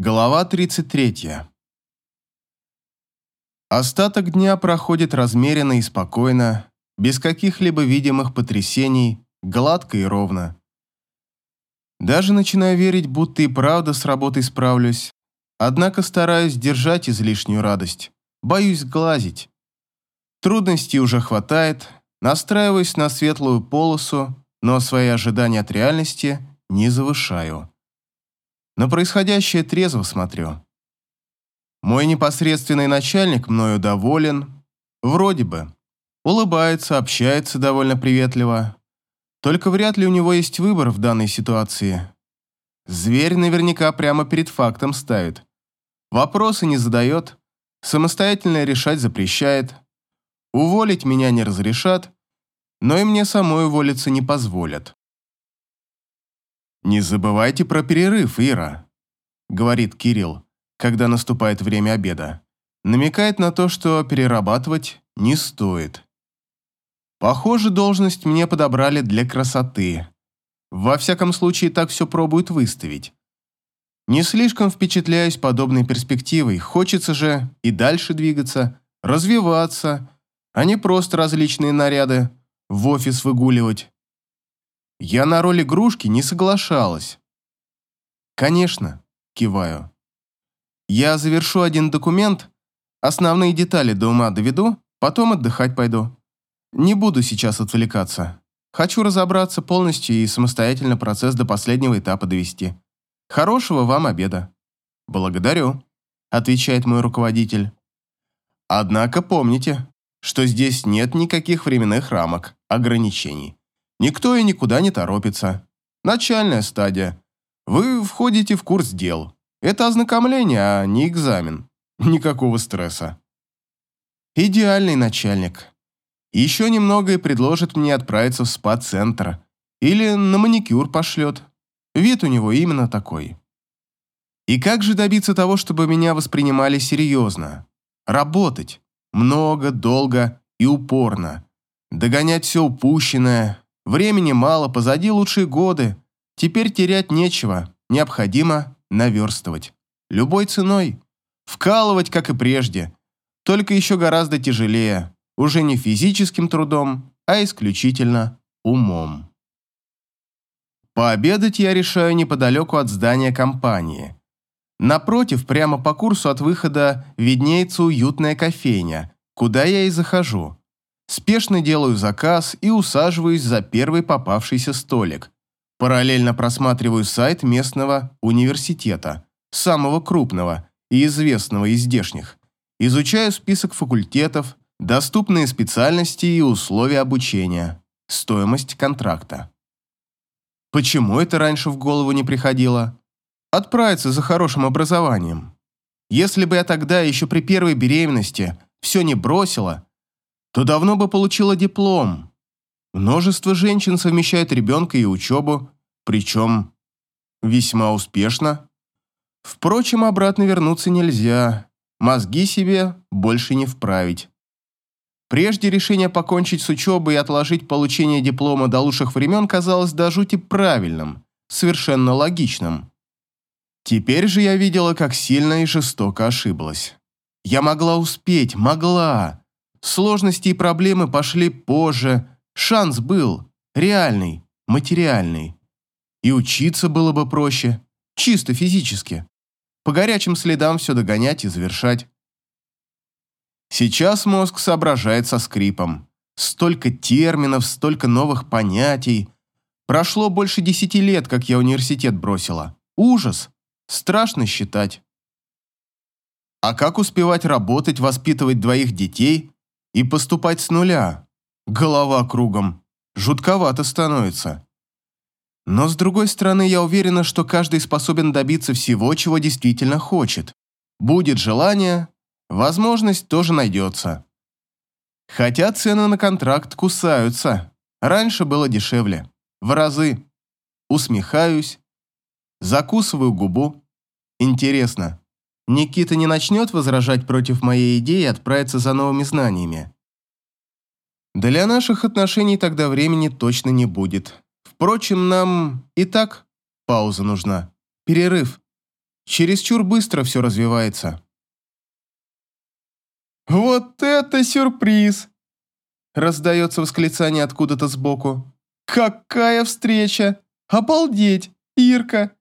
Глава 33. Остаток дня проходит размеренно и спокойно, без каких-либо видимых потрясений, гладко и ровно. Даже начинаю верить, будто и правда с работой справлюсь, однако стараюсь держать излишнюю радость, боюсь глазить. Трудностей уже хватает, настраиваюсь на светлую полосу, но свои ожидания от реальности не завышаю. На происходящее трезво смотрю. Мой непосредственный начальник мною доволен. Вроде бы. Улыбается, общается довольно приветливо. Только вряд ли у него есть выбор в данной ситуации. Зверь наверняка прямо перед фактом ставит. Вопросы не задает, самостоятельно решать запрещает. Уволить меня не разрешат, но и мне самой уволиться не позволят. «Не забывайте про перерыв, Ира», — говорит Кирилл, когда наступает время обеда. Намекает на то, что перерабатывать не стоит. Похоже, должность мне подобрали для красоты. Во всяком случае, так все пробуют выставить. Не слишком впечатляюсь подобной перспективой. Хочется же и дальше двигаться, развиваться, а не просто различные наряды в офис выгуливать. Я на роль игрушки не соглашалась. Конечно, киваю. Я завершу один документ, основные детали до ума доведу, потом отдыхать пойду. Не буду сейчас отвлекаться. Хочу разобраться полностью и самостоятельно процесс до последнего этапа довести. Хорошего вам обеда. Благодарю, отвечает мой руководитель. Однако помните, что здесь нет никаких временных рамок, ограничений. Никто и никуда не торопится. Начальная стадия. Вы входите в курс дел. Это ознакомление, а не экзамен. Никакого стресса. Идеальный начальник. Еще немного и предложит мне отправиться в спа-центр. Или на маникюр пошлет. Вид у него именно такой. И как же добиться того, чтобы меня воспринимали серьезно? Работать. Много, долго и упорно. Догонять все упущенное, Времени мало, позади лучшие годы. Теперь терять нечего, необходимо наверстывать. Любой ценой. Вкалывать, как и прежде. Только еще гораздо тяжелее. Уже не физическим трудом, а исключительно умом. Пообедать я решаю неподалеку от здания компании. Напротив, прямо по курсу от выхода, виднеется уютная кофейня, куда я и захожу. Спешно делаю заказ и усаживаюсь за первый попавшийся столик. Параллельно просматриваю сайт местного университета, самого крупного и известного из здешних. Изучаю список факультетов, доступные специальности и условия обучения, стоимость контракта. Почему это раньше в голову не приходило? Отправиться за хорошим образованием. Если бы я тогда, еще при первой беременности, все не бросила – то давно бы получила диплом. Множество женщин совмещает ребенка и учебу, причем весьма успешно. Впрочем, обратно вернуться нельзя, мозги себе больше не вправить. Прежде решение покончить с учебой и отложить получение диплома до лучших времен казалось до жути правильным, совершенно логичным. Теперь же я видела, как сильно и жестоко ошиблась. Я могла успеть, могла, Сложности и проблемы пошли позже. Шанс был. Реальный, материальный. И учиться было бы проще. Чисто физически. По горячим следам все догонять и завершать. Сейчас мозг соображает со скрипом. Столько терминов, столько новых понятий. Прошло больше десяти лет, как я университет бросила. Ужас. Страшно считать. А как успевать работать, воспитывать двоих детей, и поступать с нуля. Голова кругом. Жутковато становится. Но с другой стороны, я уверена, что каждый способен добиться всего, чего действительно хочет. Будет желание, возможность тоже найдется. Хотя цены на контракт кусаются. Раньше было дешевле. В разы. Усмехаюсь. Закусываю губу. Интересно, Никита не начнет возражать против моей идеи отправиться за новыми знаниями. Для наших отношений тогда времени точно не будет. Впрочем, нам и так пауза нужна. Перерыв. чересчур быстро все развивается. «Вот это сюрприз!» Раздается восклицание откуда-то сбоку. «Какая встреча! Обалдеть! Ирка!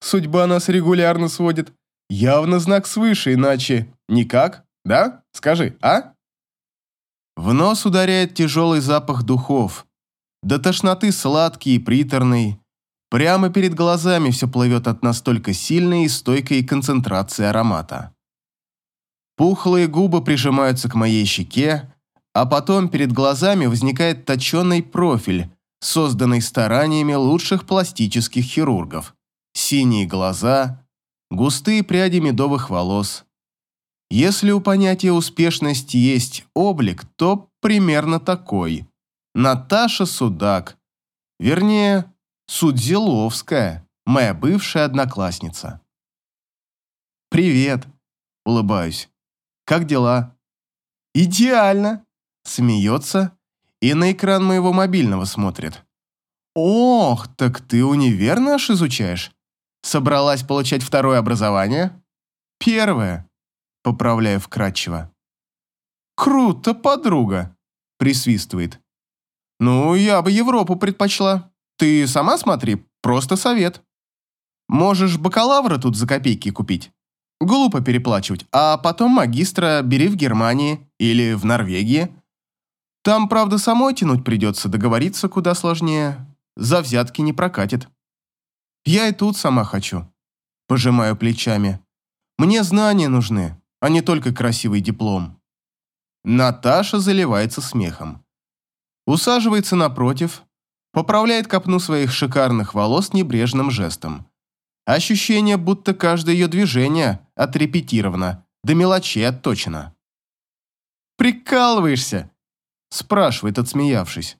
Судьба нас регулярно сводит. Явно знак свыше, иначе никак, да? Скажи, а?» В нос ударяет тяжелый запах духов. До тошноты сладкий и приторный. Прямо перед глазами все плывет от настолько сильной и стойкой концентрации аромата. Пухлые губы прижимаются к моей щеке, а потом перед глазами возникает точенный профиль, созданный стараниями лучших пластических хирургов. Синие глаза, густые пряди медовых волос. Если у понятия успешность есть облик, то примерно такой. Наташа Судак. Вернее, Судзиловская, моя бывшая одноклассница. «Привет», — улыбаюсь. Как дела?» «Идеально!» Смеется и на экран моего мобильного смотрит. «Ох, так ты универ наш изучаешь? Собралась получать второе образование?» «Первое», — поправляю вкратчиво. «Круто, подруга», — присвистывает. «Ну, я бы Европу предпочла. Ты сама смотри, просто совет. Можешь бакалавра тут за копейки купить. Глупо переплачивать, а потом магистра бери в Германии или в Норвегии. Там, правда, самой тянуть придется, договориться куда сложнее. За взятки не прокатит. Я и тут сама хочу. Пожимаю плечами. Мне знания нужны, а не только красивый диплом. Наташа заливается смехом. Усаживается напротив, поправляет копну своих шикарных волос небрежным жестом. Ощущение, будто каждое ее движение отрепетировано, до мелочей отточено. «Прикалываешься?» – спрашивает, отсмеявшись.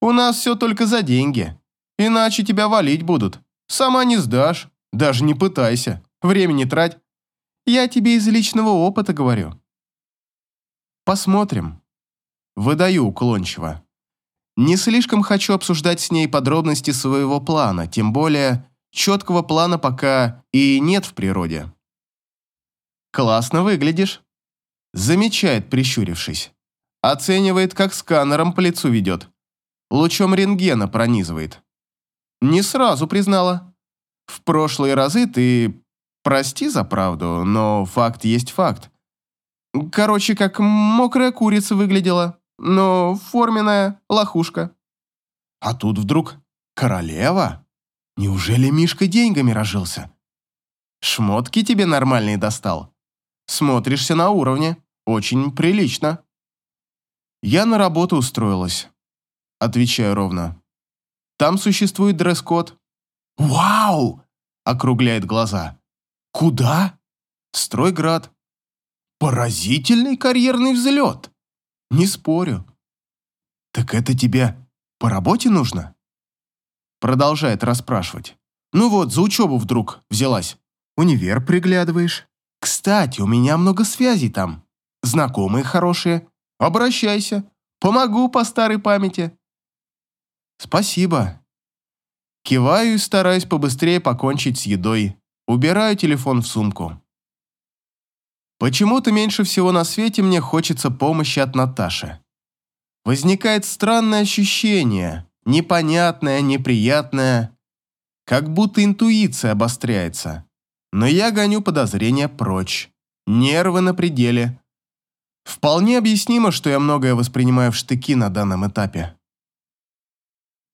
«У нас все только за деньги. Иначе тебя валить будут. Сама не сдашь. Даже не пытайся. Времени трать. Я тебе из личного опыта говорю». «Посмотрим». Выдаю уклончиво. Не слишком хочу обсуждать с ней подробности своего плана, тем более Четкого плана пока и нет в природе. «Классно выглядишь», – замечает, прищурившись. Оценивает, как сканером по лицу ведет. Лучом рентгена пронизывает. Не сразу признала. В прошлые разы ты... Прости за правду, но факт есть факт. Короче, как мокрая курица выглядела, но форменная лохушка. А тут вдруг королева? Неужели Мишка деньгами разжился? Шмотки тебе нормальные достал? Смотришься на уровне. Очень прилично. Я на работу устроилась. Отвечаю ровно. Там существует дресс-код. Вау! Округляет глаза. Куда? Стройград. Поразительный карьерный взлет. Не спорю. Так это тебе по работе нужно? Продолжает расспрашивать. Ну вот, за учебу вдруг взялась. Универ приглядываешь. Кстати, у меня много связей там. Знакомые хорошие. Обращайся. Помогу по старой памяти. Спасибо. Киваю и стараюсь побыстрее покончить с едой. Убираю телефон в сумку. Почему-то меньше всего на свете мне хочется помощи от Наташи. Возникает странное ощущение, непонятное, неприятное, как будто интуиция обостряется. Но я гоню подозрения прочь. Нервы на пределе. Вполне объяснимо, что я многое воспринимаю в штыки на данном этапе.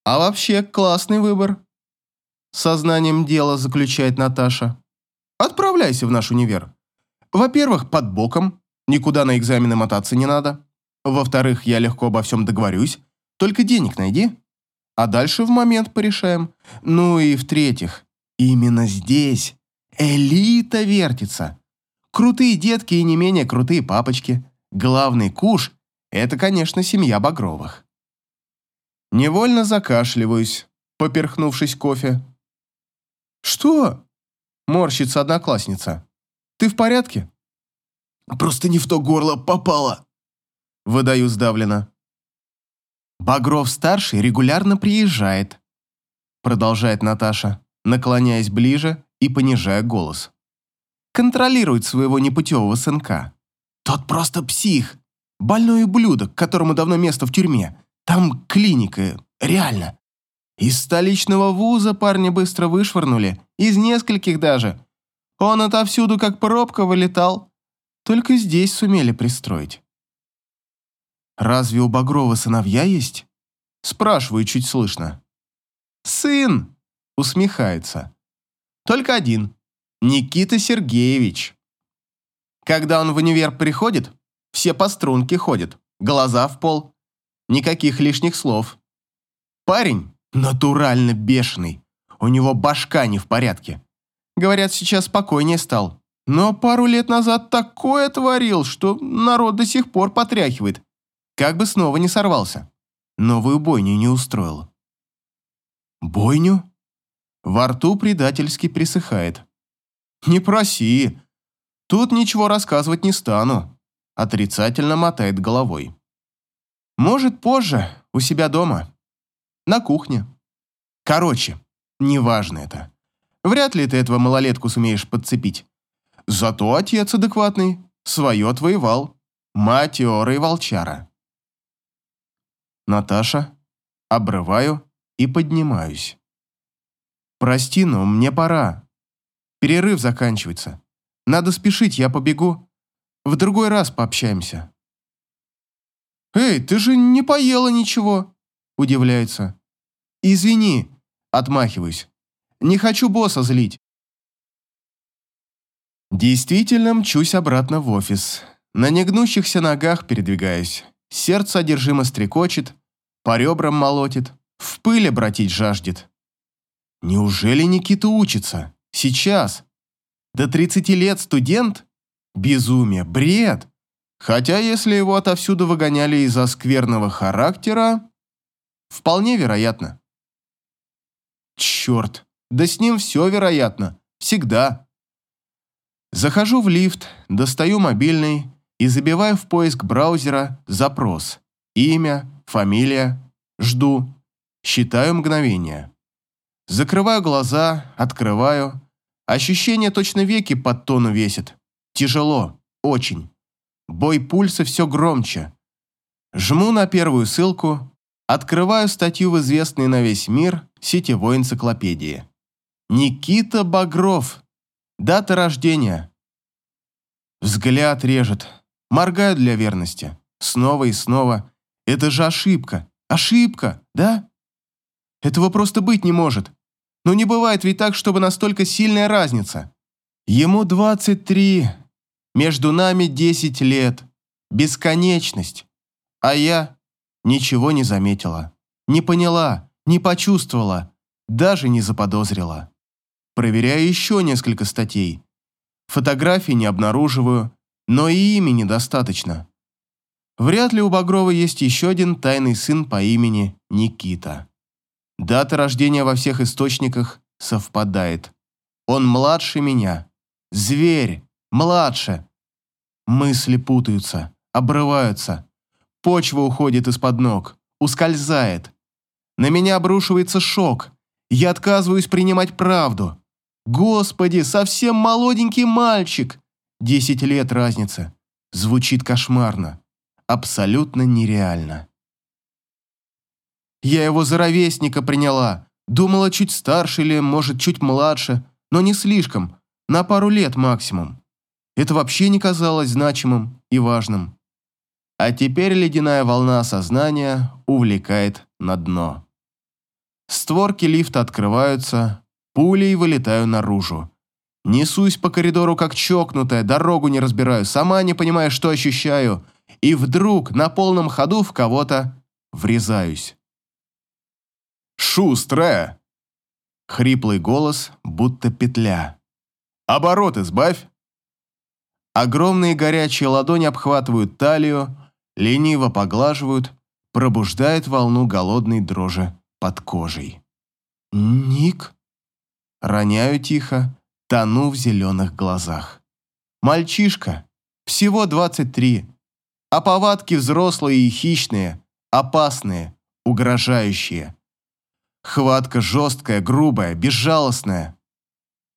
А вообще, классный выбор. Сознанием дела заключает Наташа. Отправляйся в наш универ. Во-первых, под боком, никуда на экзамены мотаться не надо. Во-вторых, я легко обо всем договорюсь, только денег найди а дальше в момент порешаем. Ну и в-третьих, именно здесь элита вертится. Крутые детки и не менее крутые папочки. Главный куш – это, конечно, семья Багровых. Невольно закашливаюсь, поперхнувшись кофе. «Что?» – морщится одноклассница. «Ты в порядке?» «Просто не в то горло попало», – выдаю сдавленно. Багров-старший регулярно приезжает, продолжает Наташа, наклоняясь ближе и понижая голос. контролирует своего непутевого сынка. Тот просто псих, больной ублюдок, которому давно место в тюрьме. Там клиника, реально. Из столичного вуза парня быстро вышвырнули, из нескольких даже. Он отовсюду как пробка вылетал. Только здесь сумели пристроить. «Разве у Багрова сыновья есть?» Спрашиваю чуть слышно. «Сын!» — усмехается. «Только один. Никита Сергеевич. Когда он в универ приходит, все по струнке ходят, глаза в пол. Никаких лишних слов. Парень натурально бешеный. У него башка не в порядке. Говорят, сейчас спокойнее стал. Но пару лет назад такое творил, что народ до сих пор потряхивает. Как бы снова не сорвался. Новую бойню не устроил. Бойню? Во рту предательски присыхает. Не проси. Тут ничего рассказывать не стану. Отрицательно мотает головой. Может, позже, у себя дома. На кухне. Короче, неважно это. Вряд ли ты этого малолетку сумеешь подцепить. Зато отец адекватный, свое отвоевал. Матерый волчара. Наташа, обрываю и поднимаюсь. Прости, но мне пора. Перерыв заканчивается. Надо спешить, я побегу. В другой раз пообщаемся. «Эй, ты же не поела ничего!» – удивляется. «Извини», – отмахиваюсь. «Не хочу босса злить». Действительно мчусь обратно в офис. На негнущихся ногах передвигаюсь. Сердце одержимо стрекочет, по ребрам молотит, в пыль обратить жаждет. Неужели Никита учится? Сейчас? До 30 лет студент? Безумие, бред. Хотя если его отовсюду выгоняли из-за скверного характера, вполне вероятно. Черт, да с ним все вероятно. Всегда. Захожу в лифт, достаю мобильный и забиваю в поиск браузера запрос. Имя, фамилия. Жду. Считаю мгновение. Закрываю глаза, открываю. Ощущение точно веки под тону весит. Тяжело. Очень. Бой пульса все громче. Жму на первую ссылку, открываю статью в известной на весь мир сетевой энциклопедии. Никита Багров. Дата рождения. Взгляд режет. Моргаю для верности. Снова и снова. Это же ошибка. Ошибка, да? Этого просто быть не может. Но не бывает ведь так, чтобы настолько сильная разница. Ему 23, между нами 10 лет, бесконечность. А я ничего не заметила, не поняла, не почувствовала, даже не заподозрила. Проверяю еще несколько статей. Фотографий не обнаруживаю, но и имени достаточно. Вряд ли у Багрова есть еще один тайный сын по имени Никита. Дата рождения во всех источниках совпадает. Он младше меня. Зверь, младше. Мысли путаются, обрываются. Почва уходит из-под ног, ускользает. На меня обрушивается шок. Я отказываюсь принимать правду. Господи, совсем молоденький мальчик. Десять лет разница. Звучит кошмарно. Абсолютно нереально. Я его за ровесника приняла. Думала, чуть старше или, может, чуть младше, но не слишком, на пару лет максимум. Это вообще не казалось значимым и важным. А теперь ледяная волна сознания увлекает на дно. Створки лифта открываются, пулей вылетаю наружу. Несусь по коридору как чокнутая, дорогу не разбираю, сама не понимая, что ощущаю, и вдруг на полном ходу в кого-то врезаюсь. «Шустрая!» Хриплый голос, будто петля. «Оборот избавь!» Огромные горячие ладони обхватывают талию, лениво поглаживают, пробуждает волну голодной дрожи под кожей. «Ник?» Роняю тихо, тону в зеленых глазах. «Мальчишка, всего 23, а повадки взрослые и хищные, опасные, угрожающие. Хватка жесткая, грубая, безжалостная.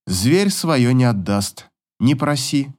Зверь свое не отдаст. не проси.